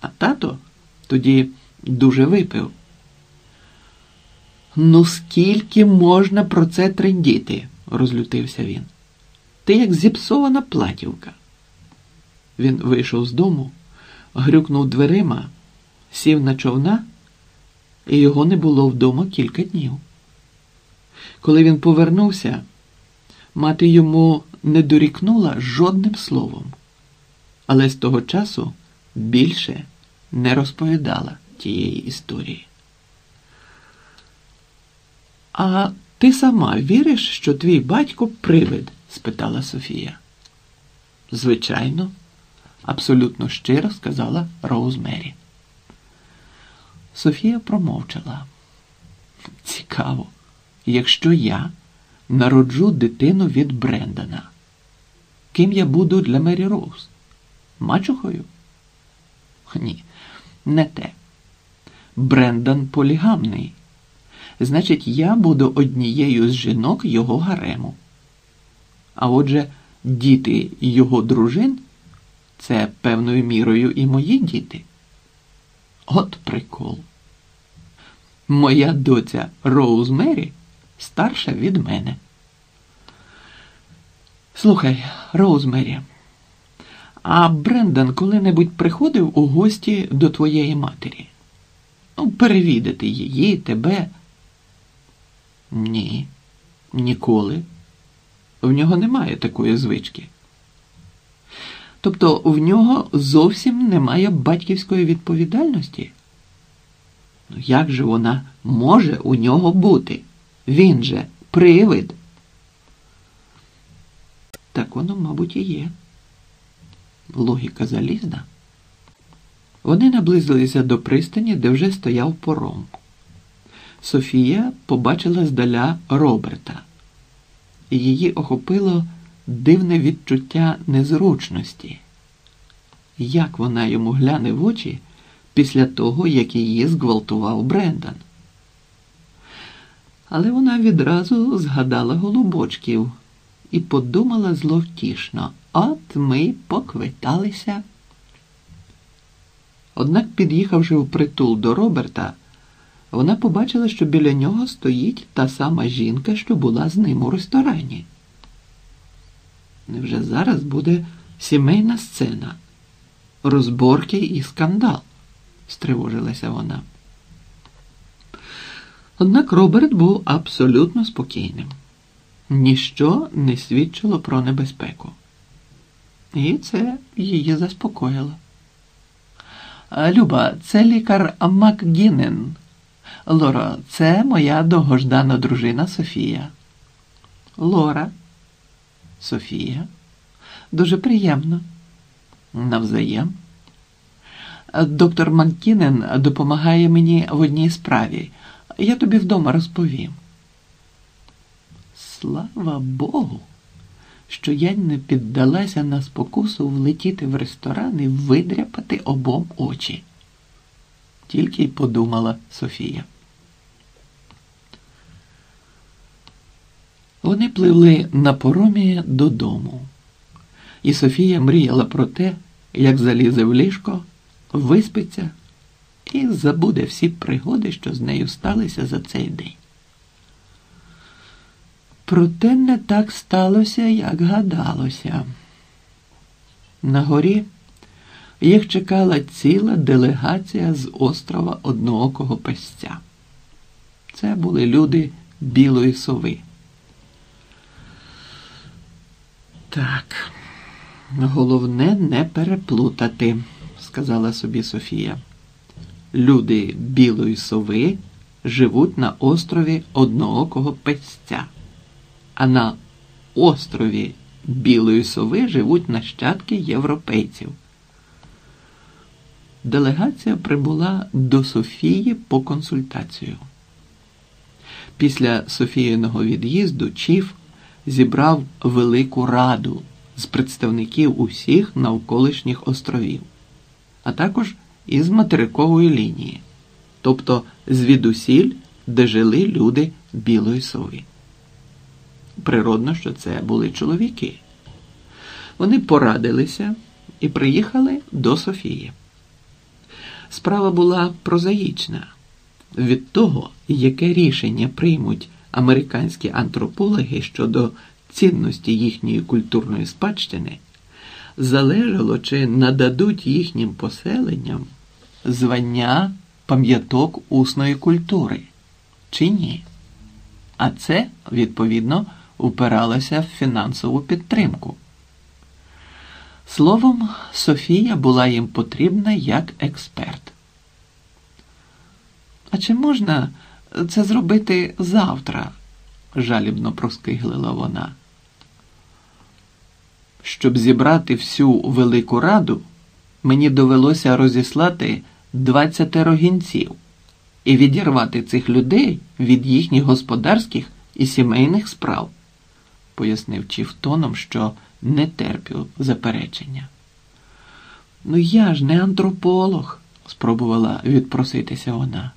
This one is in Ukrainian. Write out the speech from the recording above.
А тато тоді дуже випив. Ну, скільки можна про це трендіти? розлютився він. Ти як зіпсована платівка. Він вийшов з дому, грюкнув дверима, сів на човна, і його не було вдома кілька днів. Коли він повернувся, мати йому не дорікнула жодним словом, але з того часу більше не розповідала тієї історії. А ти сама віриш, що твій батько привид? спитала Софія. Звичайно, абсолютно щиро сказала Роузмері. Софія промовчала. Цікаво, якщо я народжу дитину від Брендана, ким я буду для Мері Роуз? Мачухою? Ні, не те. Брендан полігамний. Значить, я буду однією з жінок його гарему. А отже, діти його дружин це певною мірою і мої діти. От прикол. Моя доця Роузмері старша від мене. Слухай, Роузмері, а Брендан коли-небудь приходив у гості до твоєї матері? Ну, перевідати її, тебе. Ні, ніколи. В нього немає такої звички. Тобто в нього зовсім немає батьківської відповідальності? Ну, як же вона може у нього бути? Він же привид. Так воно, мабуть, і є. Логіка залізна. Вони наблизилися до пристані, де вже стояв пором. Софія побачила здаля Роберта, її охопило дивне відчуття незручності. Як вона йому гляне в очі після того, як її зґвалтував Брендан? Але вона відразу згадала голубочків і подумала зловтішно, от ми поквиталися. Однак, під'їхавши в притул до Роберта, вона побачила, що біля нього стоїть та сама жінка, що була з ним у ресторані. Невже зараз буде сімейна сцена, розборки і скандал? стривожилася вона. Однак Роберт був абсолютно спокійним. Ніщо не свідчило про небезпеку. І це її заспокоїло. Люба, це лікар МакГінен. Лоро, це моя довгождана дружина Софія. Лора. Софія. Дуже приємно. Навзаєм. Доктор Маккінен допомагає мені в одній справі. Я тобі вдома розповім. Слава Богу, що я не піддалася на спокусу влетіти в ресторан і видряпати обом очі. Тільки й подумала Софія. Вони пливли на поромі додому, і Софія мріяла про те, як залізе в ліжко, виспиться і забуде всі пригоди, що з нею сталися за цей день. Проте не так сталося, як гадалося. На горі їх чекала ціла делегація з острова одноокого песця. Це були люди білої сови. Так, головне не переплутати, сказала собі Софія. Люди білої сови живуть на острові одноокого песця, а на острові Білої Сови живуть нащадки європейців. Делегація прибула до Софії по консультацію. Після Софіїного від'їзду Чіф зібрав велику раду з представників усіх навколишніх островів, а також із материкової лінії, тобто звідусіль, де жили люди Білої Сови. Природно, що це були чоловіки. Вони порадилися і приїхали до Софії. Справа була прозаїчна. Від того, яке рішення приймуть американські антропологи щодо цінності їхньої культурної спадщини, залежало, чи нададуть їхнім поселенням звання пам'яток усної культури, чи ні. А це, відповідно, упиралося в фінансову підтримку. Словом, Софія була їм потрібна як експерт. А чи можна це зробити завтра? жалібно проскиглила вона. Щоб зібрати всю велику раду, мені довелося розіслати двадцятеро гінців і відірвати цих людей від їхніх господарських і сімейних справ, пояснив Чіф тоном, що не терпів заперечення. Ну я ж не антрополог, спробувала відпроситися вона.